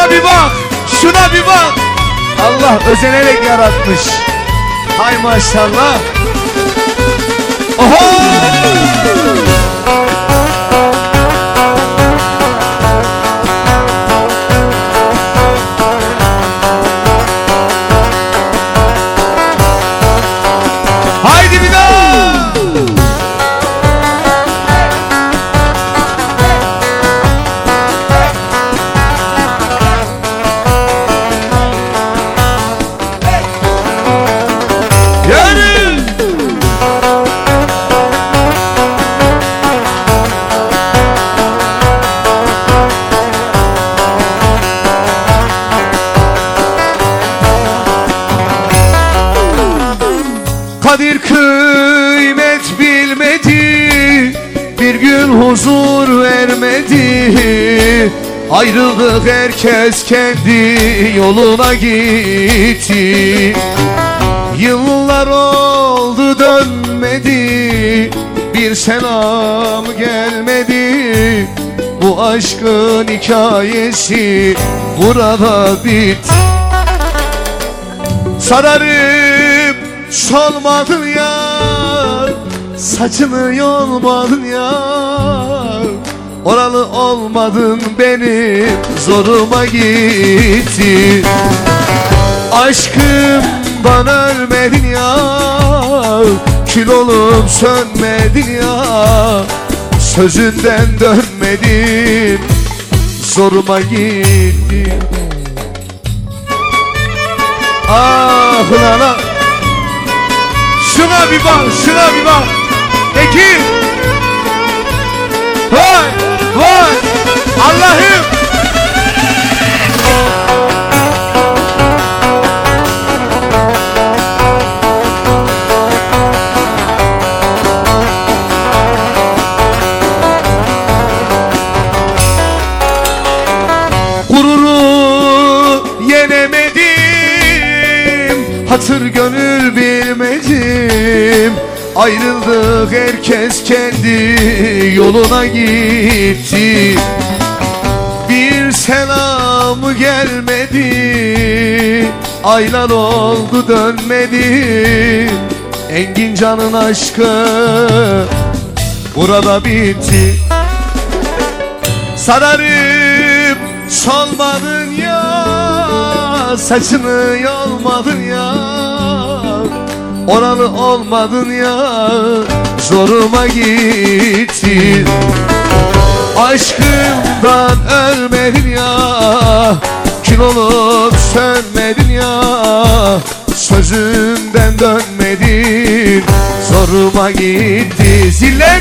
Şuna bir bak. Şuna bir bak. Allah özenerek yaratmış. Hay maşallah. Oho! Kadir kıymet bilmedi Bir gün huzur vermedi. Ayrıldık herkes kendi yoluna gitti. Yıllar oldu dönmedi Bir selam gelmedi. Bu aşkın hikayesi burada bitti Sararıp solmadın ya Saçını yolmadın ya. Oralı olmadın benim zoruma gitti. Aşkımdan ölmedin ya Kül olup sönmedin ya. Sözünden dönmedin Zoruma gitti. Ah ulan ah. Şuna bir bak, şuna bir bak. Peki. Vay, vay. Hatır gönül bilmedim. Ayrıldık herkes kendi yoluna gitti. Bir selam gelmedi. Aylar oldu dönmedi. Engin canın aşkı burada bitti. Sararıp solmadın ya Saçını yolmadın ya Oralı olmadın ya Zoruma gitti. Aşkımdan ölmedin ya Kül olup sönmedin ya Sözümden dönmedin. Zoruma gitti. Ziller